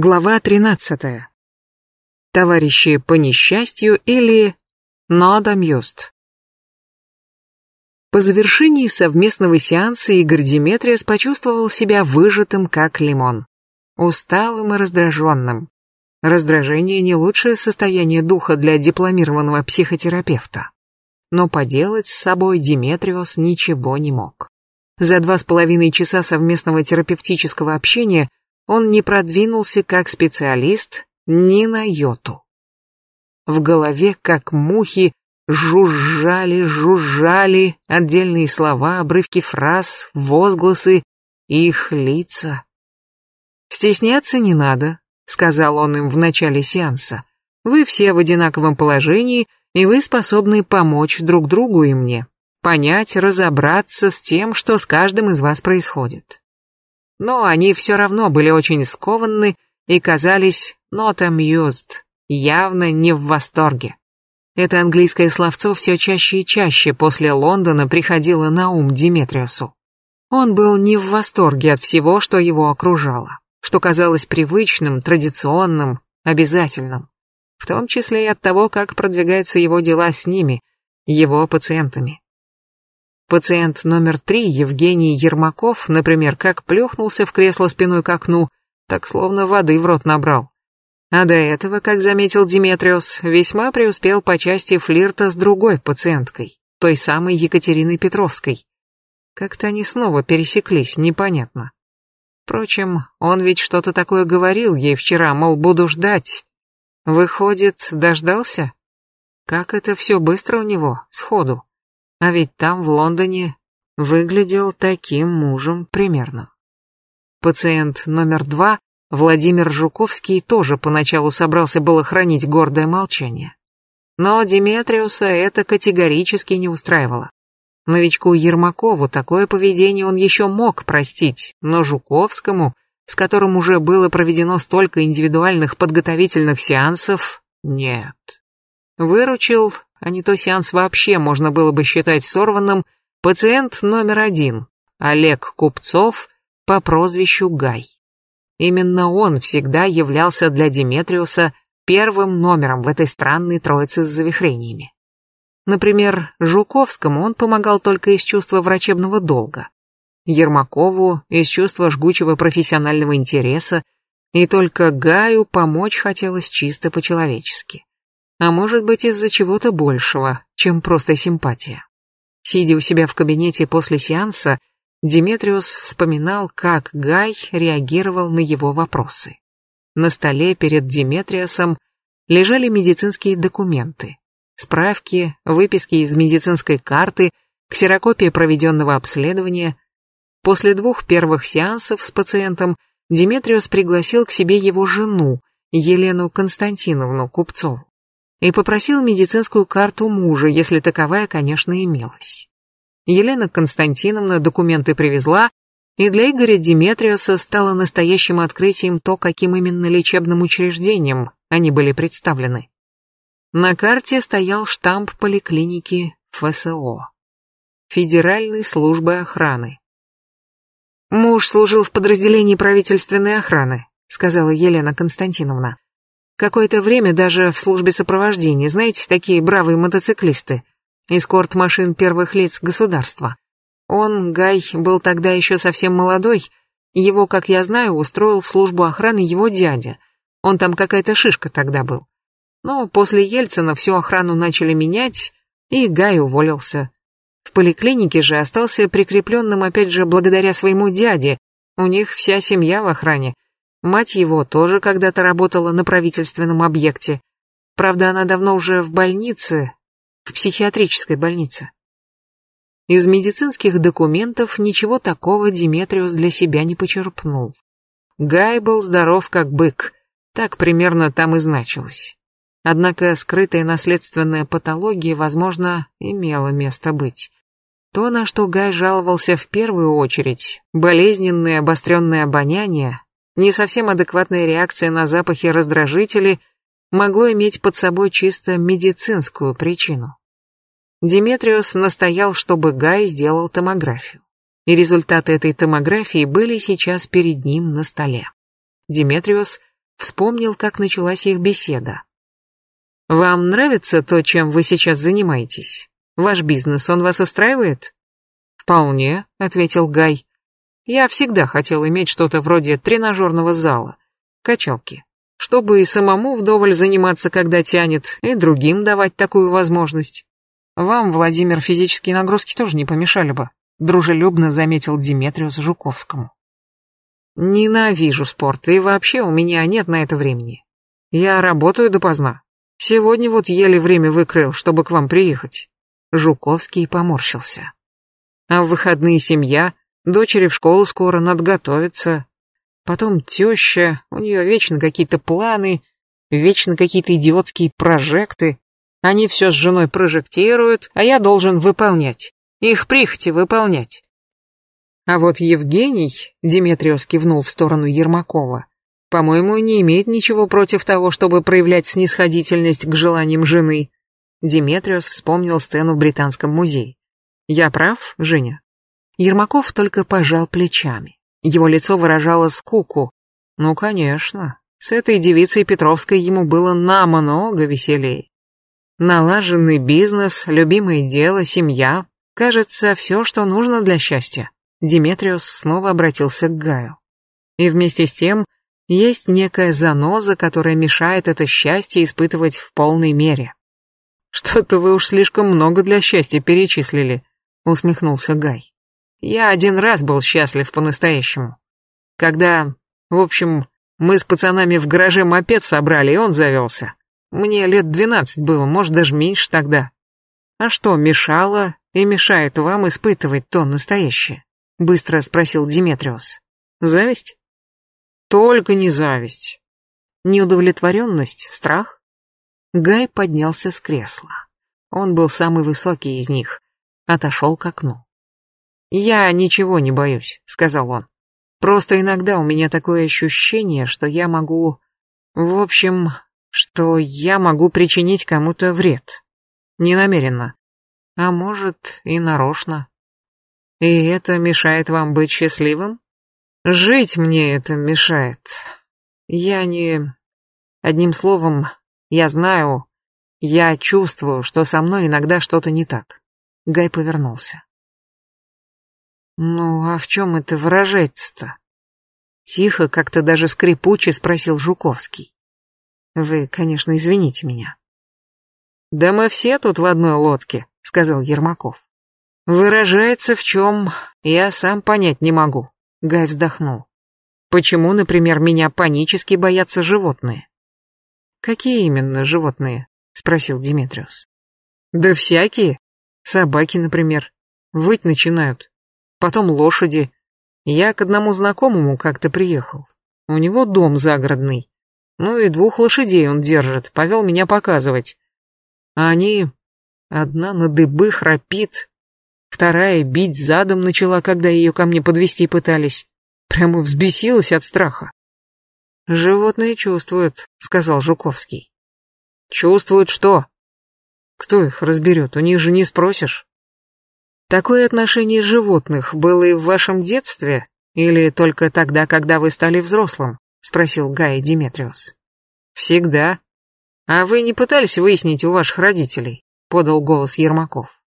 Глава 13. Товарищи по несчастью или not amused. По завершении совместного сеанса Игорь Диметриас почувствовал себя выжатым, как лимон. Усталым и раздраженным. Раздражение не лучшее состояние духа для дипломированного психотерапевта. Но поделать с собой Диметриос ничего не мог. За два с половиной часа совместного терапевтического общения он не продвинулся как специалист ни на йоту. В голове, как мухи, жужжали, жужжали отдельные слова, обрывки фраз, возгласы, их лица. «Стесняться не надо», — сказал он им в начале сеанса. «Вы все в одинаковом положении, и вы способны помочь друг другу и мне, понять, разобраться с тем, что с каждым из вас происходит но они все равно были очень скованы и казались not amused, явно не в восторге. Это английское словцо все чаще и чаще после Лондона приходило на ум Диметриусу. Он был не в восторге от всего, что его окружало, что казалось привычным, традиционным, обязательным, в том числе и от того, как продвигаются его дела с ними, его пациентами. Пациент номер три, Евгений Ермаков, например, как плюхнулся в кресло спиной к окну, так словно воды в рот набрал. А до этого, как заметил Диметриус, весьма преуспел по части флирта с другой пациенткой, той самой Екатериной Петровской. Как-то они снова пересеклись, непонятно. Впрочем, он ведь что-то такое говорил ей вчера, мол, буду ждать. Выходит, дождался? Как это все быстро у него, сходу. А ведь там, в Лондоне, выглядел таким мужем примерно. Пациент номер два, Владимир Жуковский, тоже поначалу собрался было хранить гордое молчание. Но Диметриуса это категорически не устраивало. Новичку Ермакову такое поведение он еще мог простить, но Жуковскому, с которым уже было проведено столько индивидуальных подготовительных сеансов, нет. Выручил а не то сеанс вообще можно было бы считать сорванным, пациент номер один, Олег Купцов по прозвищу Гай. Именно он всегда являлся для Диметриуса первым номером в этой странной троице с завихрениями. Например, Жуковскому он помогал только из чувства врачебного долга, Ермакову из чувства жгучего профессионального интереса, и только Гаю помочь хотелось чисто по-человечески а может быть из-за чего-то большего, чем просто симпатия. Сидя у себя в кабинете после сеанса, Диметриус вспоминал, как Гай реагировал на его вопросы. На столе перед Диметриосом лежали медицинские документы, справки, выписки из медицинской карты, ксерокопия проведенного обследования. После двух первых сеансов с пациентом Диметриус пригласил к себе его жену, Елену Константиновну Купцову и попросил медицинскую карту мужа, если таковая, конечно, имелась. Елена Константиновна документы привезла, и для Игоря Диметриоса стало настоящим открытием то, каким именно лечебным учреждением они были представлены. На карте стоял штамп поликлиники ФСО. Федеральной службы охраны. «Муж служил в подразделении правительственной охраны», сказала Елена Константиновна. Какое-то время даже в службе сопровождения, знаете, такие бравые мотоциклисты. Эскорт машин первых лиц государства. Он, Гай, был тогда еще совсем молодой. Его, как я знаю, устроил в службу охраны его дядя. Он там какая-то шишка тогда был. Но после Ельцина всю охрану начали менять, и Гай уволился. В поликлинике же остался прикрепленным опять же благодаря своему дяде. У них вся семья в охране. Мать его тоже когда-то работала на правительственном объекте. Правда, она давно уже в больнице, в психиатрической больнице. Из медицинских документов ничего такого Диметриус для себя не почерпнул. Гай был здоров как бык, так примерно там и значилось. Однако скрытая наследственная патология, возможно, имела место быть. То, на что Гай жаловался в первую очередь, болезненное обостренное обоняние, не совсем адекватная реакция на запахи раздражители могло иметь под собой чисто медицинскую причину. Диметриос настоял, чтобы Гай сделал томографию. И результаты этой томографии были сейчас перед ним на столе. Диметриос вспомнил, как началась их беседа. «Вам нравится то, чем вы сейчас занимаетесь? Ваш бизнес, он вас устраивает?» «Вполне», — ответил Гай. «Я всегда хотел иметь что-то вроде тренажерного зала, качалки, чтобы и самому вдоволь заниматься, когда тянет, и другим давать такую возможность. Вам, Владимир, физические нагрузки тоже не помешали бы», — дружелюбно заметил Диметриус Жуковскому. «Ненавижу спорт, и вообще у меня нет на это времени. Я работаю допоздна. Сегодня вот еле время выкрыл, чтобы к вам приехать». Жуковский поморщился. А в выходные семья, дочери в школу скоро, надо готовиться. Потом теща, у нее вечно какие-то планы, вечно какие-то идиотские прожекты. Они все с женой прожектируют, а я должен выполнять. Их прихоти выполнять. А вот Евгений, Диметриос кивнул в сторону Ермакова, по-моему, не имеет ничего против того, чтобы проявлять снисходительность к желаниям жены. Диметриос вспомнил сцену в Британском музее. Я прав, Женя? Ермаков только пожал плечами. Его лицо выражало скуку. Ну, конечно, с этой девицей Петровской ему было намного веселей. Налаженный бизнес, любимое дело, семья. Кажется, все, что нужно для счастья. Диметриус снова обратился к Гаю. И вместе с тем, есть некая заноза, которая мешает это счастье испытывать в полной мере. Что-то вы уж слишком много для счастья перечислили, усмехнулся Гай. Я один раз был счастлив по-настоящему. Когда, в общем, мы с пацанами в гараже мопед собрали, и он завелся. Мне лет двенадцать было, может, даже меньше тогда. А что мешало и мешает вам испытывать то настоящее? Быстро спросил Диметриус. Зависть? Только не зависть. Неудовлетворенность, страх? Гай поднялся с кресла. Он был самый высокий из них, отошел к окну. «Я ничего не боюсь», — сказал он. «Просто иногда у меня такое ощущение, что я могу... В общем, что я могу причинить кому-то вред. Ненамеренно. А может, и нарочно. И это мешает вам быть счастливым? Жить мне это мешает. Я не... Одним словом, я знаю, я чувствую, что со мной иногда что-то не так. Гай повернулся. «Ну, а в чем это выражается-то?» Тихо, как-то даже скрипуче спросил Жуковский. «Вы, конечно, извините меня». «Да мы все тут в одной лодке», — сказал Ермаков. «Выражается в чем, я сам понять не могу», — Гай вздохнул. «Почему, например, меня панически боятся животные?» «Какие именно животные?» — спросил Димитриус. «Да всякие. Собаки, например, выть начинают. Потом лошади. Я к одному знакомому как-то приехал. У него дом загородный. Ну и двух лошадей он держит, повел меня показывать. А они... Одна на дыбы храпит, вторая бить задом начала, когда ее ко мне подвести пытались. Прямо взбесилась от страха. «Животные чувствуют», — сказал Жуковский. «Чувствуют что?» Кто их разберет, у них же не спросишь. Такое отношение животных было и в вашем детстве, или только тогда, когда вы стали взрослым? Спросил Гай Диметриус. Всегда. А вы не пытались выяснить у ваших родителей? Подал голос Ермаков.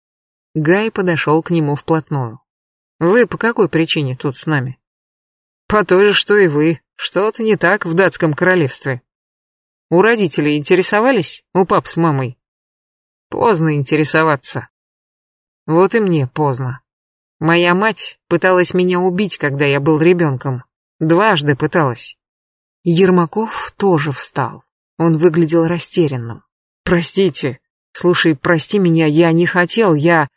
Гай подошел к нему вплотную. Вы по какой причине тут с нами? По той же, что и вы. Что-то не так в датском королевстве. У родителей интересовались? У пап с мамой? Поздно интересоваться. Вот и мне поздно. Моя мать пыталась меня убить, когда я был ребенком. Дважды пыталась. Ермаков тоже встал. Он выглядел растерянным. «Простите. Слушай, прости меня, я не хотел, я...»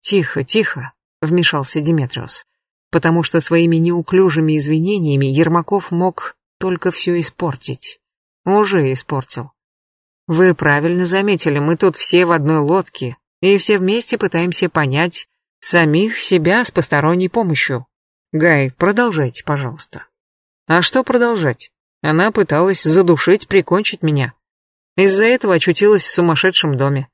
«Тихо, тихо», — вмешался Диметриус. Потому что своими неуклюжими извинениями Ермаков мог только все испортить. Уже испортил. Вы правильно заметили, мы тут все в одной лодке, и все вместе пытаемся понять самих себя с посторонней помощью. Гай, продолжайте, пожалуйста. А что продолжать? Она пыталась задушить, прикончить меня. Из-за этого очутилась в сумасшедшем доме.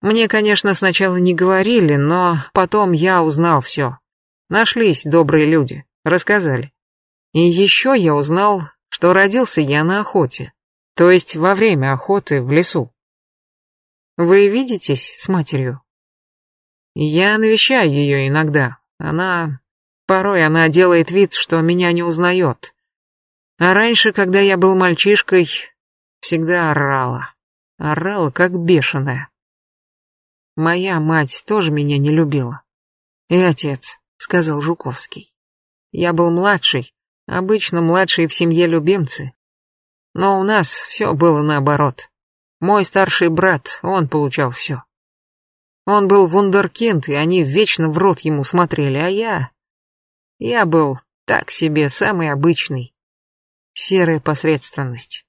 Мне, конечно, сначала не говорили, но потом я узнал все. Нашлись добрые люди, рассказали. И еще я узнал, что родился я на охоте, то есть во время охоты в лесу. Вы видитесь с матерью? Я навещаю ее иногда. Она... Порой она делает вид, что меня не узнает. А раньше, когда я был мальчишкой, всегда орала. Орала, как бешеная. Моя мать тоже меня не любила. И отец, сказал Жуковский. Я был младший, обычно младшие в семье любимцы. Но у нас все было наоборот. Мой старший брат, он получал все. Он был вундеркинд, и они вечно в рот ему смотрели, а я... Я был так себе, самый обычный. Серая посредственность.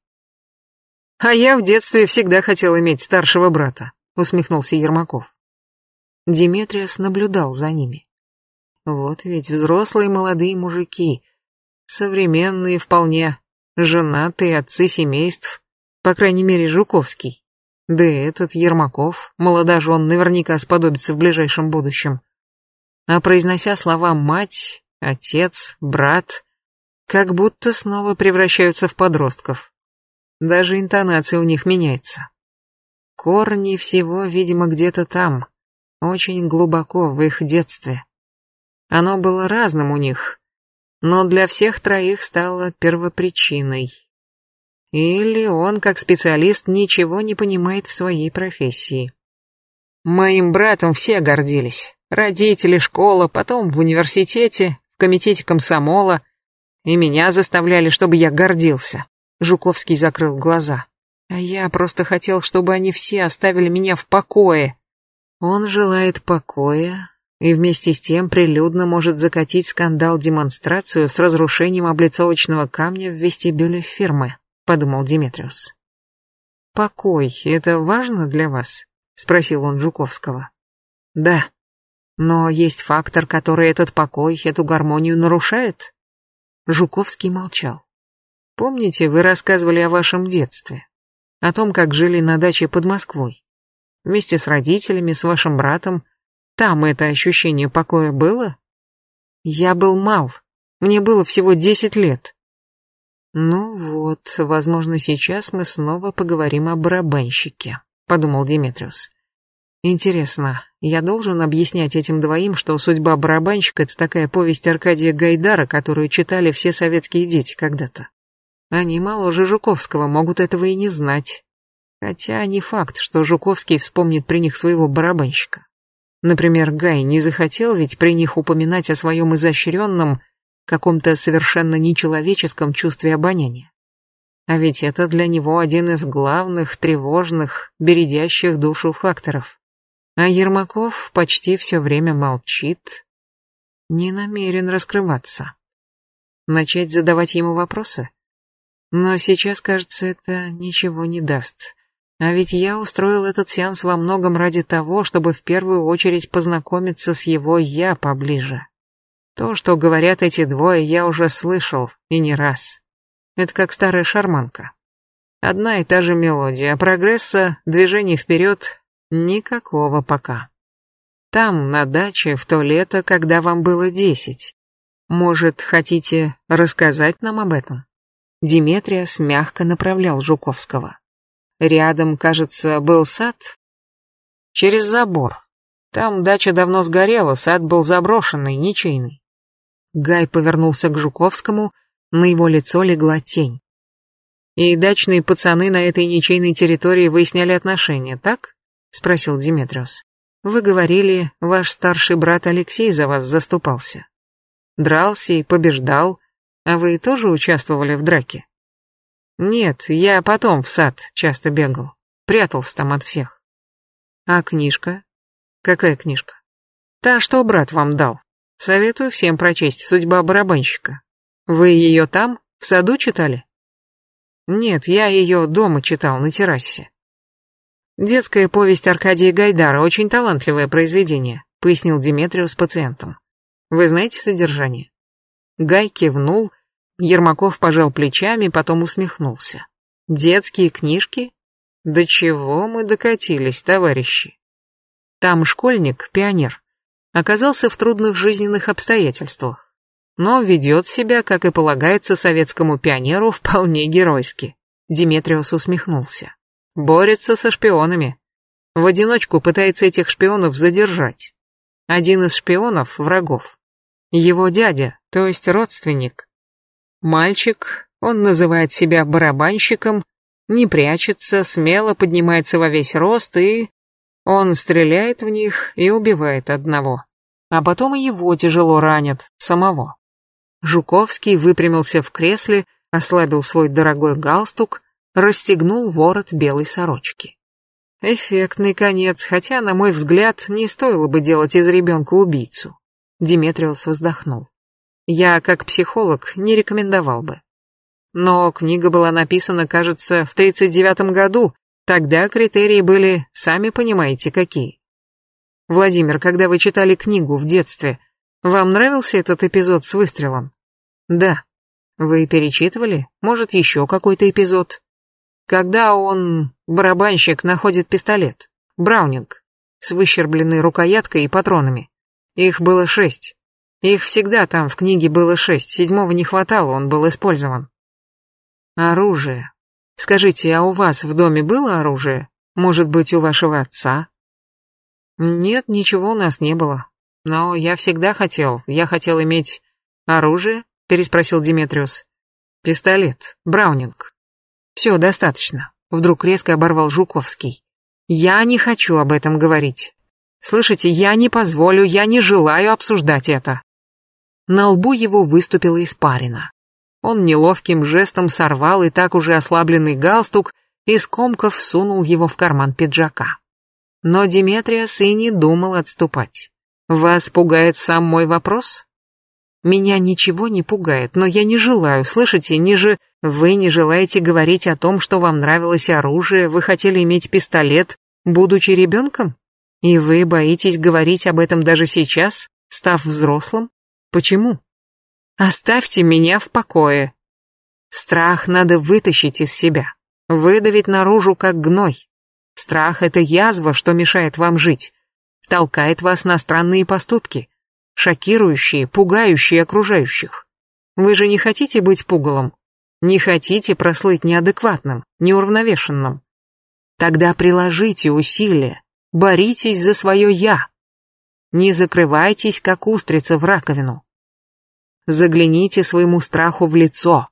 А я в детстве всегда хотел иметь старшего брата усмехнулся Ермаков. Диметриас наблюдал за ними. Вот ведь взрослые молодые мужики, современные вполне, женатые отцы семейств, по крайней мере Жуковский. Да и этот Ермаков, молодожен, наверняка сподобится в ближайшем будущем. А произнося слова «мать», «отец», «брат», как будто снова превращаются в подростков. Даже интонация у них меняется. Корни всего, видимо, где-то там, очень глубоко в их детстве. Оно было разным у них, но для всех троих стало первопричиной. Или он, как специалист, ничего не понимает в своей профессии. Моим братом все гордились. Родители, школа, потом в университете, в комитете комсомола. И меня заставляли, чтобы я гордился. Жуковский закрыл глаза. А я просто хотел, чтобы они все оставили меня в покое. Он желает покоя и вместе с тем прилюдно может закатить скандал-демонстрацию с разрушением облицовочного камня в вестибюле фирмы, подумал Димитриус. Покой — это важно для вас? спросил он Жуковского. Да. Но есть фактор, который этот покой, эту гармонию нарушает? Жуковский молчал. Помните, вы рассказывали о вашем детстве? о том, как жили на даче под Москвой. Вместе с родителями, с вашим братом. Там это ощущение покоя было? Я был мал. Мне было всего десять лет. Ну вот, возможно, сейчас мы снова поговорим о барабанщике, подумал Диметриус. Интересно, я должен объяснять этим двоим, что судьба барабанщика это такая повесть Аркадия Гайдара, которую читали все советские дети когда-то. Они моложе Жуковского, могут этого и не знать. Хотя не факт, что Жуковский вспомнит при них своего барабанщика. Например, Гай не захотел ведь при них упоминать о своем изощренном, каком-то совершенно нечеловеческом чувстве обоняния. А ведь это для него один из главных, тревожных, бередящих душу факторов. А Ермаков почти все время молчит, не намерен раскрываться. Начать задавать ему вопросы? Но сейчас, кажется, это ничего не даст. А ведь я устроил этот сеанс во многом ради того, чтобы в первую очередь познакомиться с его «я» поближе. То, что говорят эти двое, я уже слышал, и не раз. Это как старая шарманка. Одна и та же мелодия, а прогресса, движения вперед, никакого пока. Там, на даче, в то лето, когда вам было десять. Может, хотите рассказать нам об этом? Диметриас мягко направлял Жуковского. Рядом, кажется, был сад. Через забор. Там дача давно сгорела, сад был заброшенный, ничейный. Гай повернулся к Жуковскому, на его лицо легла тень. «И дачные пацаны на этой ничейной территории выясняли отношения, так?» — спросил Диметриус. «Вы говорили, ваш старший брат Алексей за вас заступался. Дрался и побеждал, а вы тоже участвовали в драке? Нет, я потом в сад часто бегал. Прятался там от всех. А книжка? Какая книжка? Та, что брат вам дал. Советую всем прочесть «Судьба барабанщика». Вы ее там, в саду читали? Нет, я ее дома читал, на террасе. Детская повесть Аркадия Гайдара, очень талантливое произведение, пояснил Диметриус пациентам. Вы знаете содержание? Гай кивнул, Ермаков пожал плечами, потом усмехнулся. Детские книжки? До чего мы докатились, товарищи? Там школьник, пионер, оказался в трудных жизненных обстоятельствах. но ведет себя, как и полагается советскому пионеру, вполне геройски. Диметриус усмехнулся. Борется со шпионами. В одиночку пытается этих шпионов задержать. Один из шпионов — врагов. Его дядя, то есть родственник. Мальчик, он называет себя барабанщиком, не прячется, смело поднимается во весь рост и... Он стреляет в них и убивает одного. А потом и его тяжело ранят, самого. Жуковский выпрямился в кресле, ослабил свой дорогой галстук, расстегнул ворот белой сорочки. Эффектный конец, хотя, на мой взгляд, не стоило бы делать из ребенка убийцу. Диметриус вздохнул. Я, как психолог, не рекомендовал бы. Но книга была написана, кажется, в 39 году, тогда критерии были, сами понимаете, какие. Владимир, когда вы читали книгу в детстве, вам нравился этот эпизод с выстрелом? Да. Вы перечитывали? Может, еще какой-то эпизод? Когда он, барабанщик, находит пистолет, Браунинг, с выщербленной рукояткой и патронами. Их было шесть. Их всегда там в книге было шесть, седьмого не хватало, он был использован. Оружие. Скажите, а у вас в доме было оружие? Может быть, у вашего отца? Нет, ничего у нас не было. Но я всегда хотел, я хотел иметь оружие, переспросил Диметриус. Пистолет, Браунинг. Все, достаточно. Вдруг резко оборвал Жуковский. Я не хочу об этом говорить. Слышите, я не позволю, я не желаю обсуждать это. На лбу его выступила испарина. Он неловким жестом сорвал и так уже ослабленный галстук и скомков сунул его в карман пиджака. Но Диметриас и не думал отступать. «Вас пугает сам мой вопрос?» Меня ничего не пугает, но я не желаю, слышите, не же... Вы не желаете говорить о том, что вам нравилось оружие, вы хотели иметь пистолет, будучи ребенком? И вы боитесь говорить об этом даже сейчас, став взрослым? Почему? Оставьте меня в покое. Страх надо вытащить из себя, выдавить наружу как гной. Страх — это язва, что мешает вам жить, толкает вас на странные поступки шокирующие, пугающие окружающих. Вы же не хотите быть пугалом? Не хотите прослыть неадекватным, неуравновешенным? Тогда приложите усилия, боритесь за свое «я». Не закрывайтесь, как устрица в раковину. Загляните своему страху в лицо.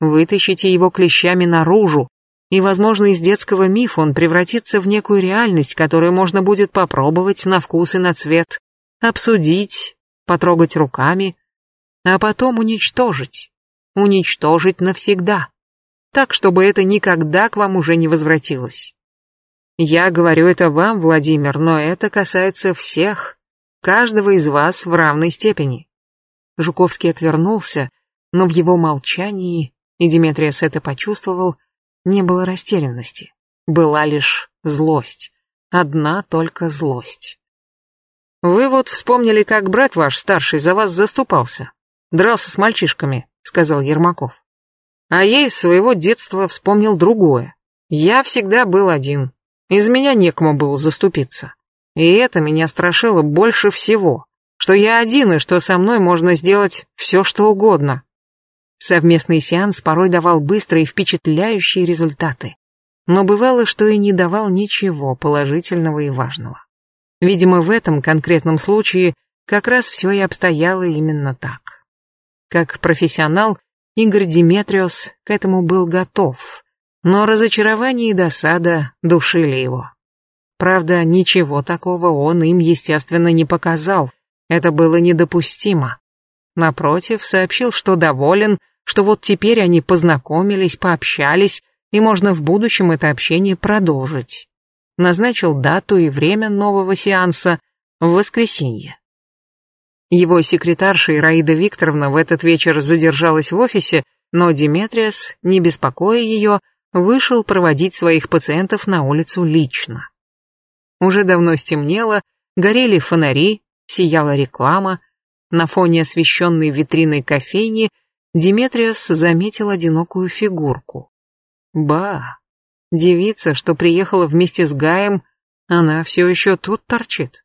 Вытащите его клещами наружу, и, возможно, из детского мифа он превратится в некую реальность, которую можно будет попробовать на вкус и на цвет, обсудить, потрогать руками, а потом уничтожить. Уничтожить навсегда. Так, чтобы это никогда к вам уже не возвратилось. Я говорю это вам, Владимир, но это касается всех, каждого из вас в равной степени. Жуковский отвернулся, но в его молчании, и Диметриас это почувствовал, не было растерянности. Была лишь злость. Одна только злость. «Вы вот вспомнили, как брат ваш старший за вас заступался. Дрался с мальчишками», — сказал Ермаков. «А я из своего детства вспомнил другое. Я всегда был один. Из меня некому было заступиться. И это меня страшило больше всего, что я один и что со мной можно сделать все, что угодно». Совместный сеанс порой давал быстрые и впечатляющие результаты. Но бывало, что и не давал ничего положительного и важного. Видимо, в этом конкретном случае как раз все и обстояло именно так. Как профессионал, Игорь Диметриос к этому был готов, но разочарование и досада душили его. Правда, ничего такого он им, естественно, не показал, это было недопустимо. Напротив, сообщил, что доволен, что вот теперь они познакомились, пообщались, и можно в будущем это общение продолжить назначил дату и время нового сеанса в воскресенье. Его секретарша Ираида Викторовна в этот вечер задержалась в офисе, но Диметриас, не беспокоя ее, вышел проводить своих пациентов на улицу лично. Уже давно стемнело, горели фонари, сияла реклама. На фоне освещенной витриной кофейни Диметриас заметил одинокую фигурку. Ба, Девица, что приехала вместе с Гаем, она все еще тут торчит.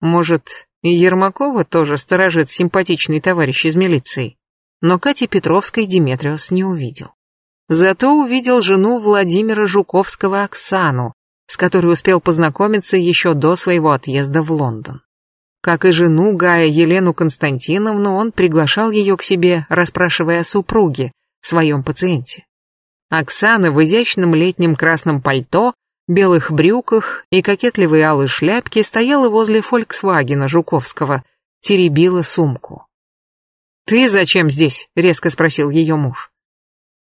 Может, И Ермакова тоже сторожит симпатичный товарищ из милиции. Но Кати Петровской Диметриос не увидел. Зато увидел жену Владимира Жуковского Оксану, с которой успел познакомиться еще до своего отъезда в Лондон. Как и жену Гая Елену Константиновну, он приглашал ее к себе, расспрашивая о супруге, своем пациенте. Оксана в изящном летнем красном пальто, белых брюках и кокетливой алой шляпке стояла возле «Фольксвагена» Жуковского, теребила сумку. «Ты зачем здесь?» — резко спросил ее муж.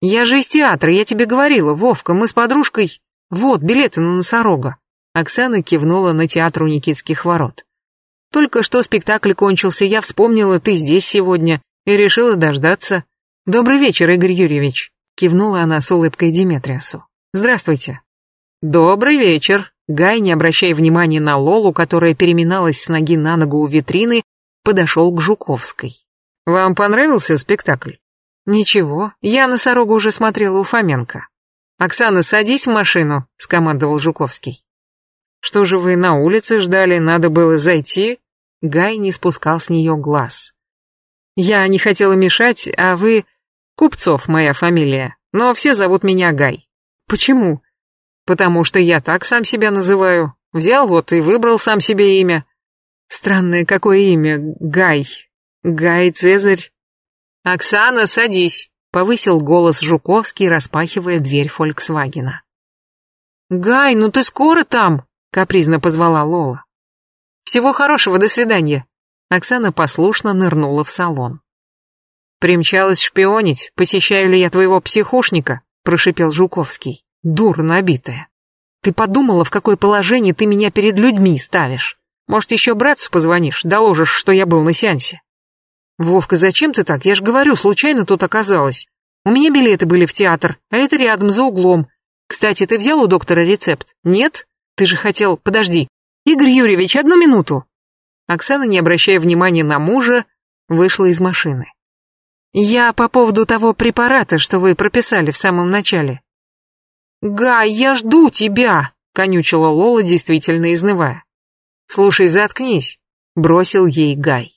«Я же из театра, я тебе говорила, Вовка, мы с подружкой...» «Вот, билеты на носорога». Оксана кивнула на театр у Никитских ворот. «Только что спектакль кончился, я вспомнила, ты здесь сегодня, и решила дождаться. Добрый вечер, Игорь Юрьевич», — кивнула она с улыбкой Диметриасу. «Здравствуйте». «Добрый вечер», Гай, не обращая внимания на Лолу, которая переминалась с ноги на ногу у витрины, подошел к Жуковской. «Вам понравился спектакль?» «Ничего, я носорога уже смотрела у Фоменко». «Оксана, садись в машину», — скомандовал Жуковский. «Что же вы на улице ждали, надо было зайти?» Гай не спускал с нее глаз. «Я не хотела мешать, а вы...» «Купцов моя фамилия, но все зовут меня Гай». «Почему?» «Потому что я так сам себя называю. Взял вот и выбрал сам себе имя». «Странное какое имя, Гай. Гай Цезарь». «Оксана, садись», повысил голос Жуковский, распахивая дверь Фольксвагена. «Гай, ну ты скоро там?» — капризно позвала Лола. «Всего хорошего, до свидания». Оксана послушно нырнула в салон. «Примчалась шпионить, посещаю ли я твоего психушника?» — прошипел Жуковский. «Дур набитая. Ты подумала, в какое положение ты меня перед людьми ставишь? Может, еще братцу позвонишь, доложишь, что я был на сеансе?» «Вовка, зачем ты так? Я же говорю, случайно тут оказалась. У меня билеты были в театр, а это рядом, за углом. Кстати, ты взял у доктора рецепт? Нет? Ты же хотел... Подожди. Игорь Юрьевич, одну минуту!» Оксана, не обращая внимания на мужа, вышла из машины. «Я по поводу того препарата, что вы прописали в самом начале». «Гай, я жду тебя!» — конючила Лола, действительно изнывая. «Слушай, заткнись!» — бросил ей Гай.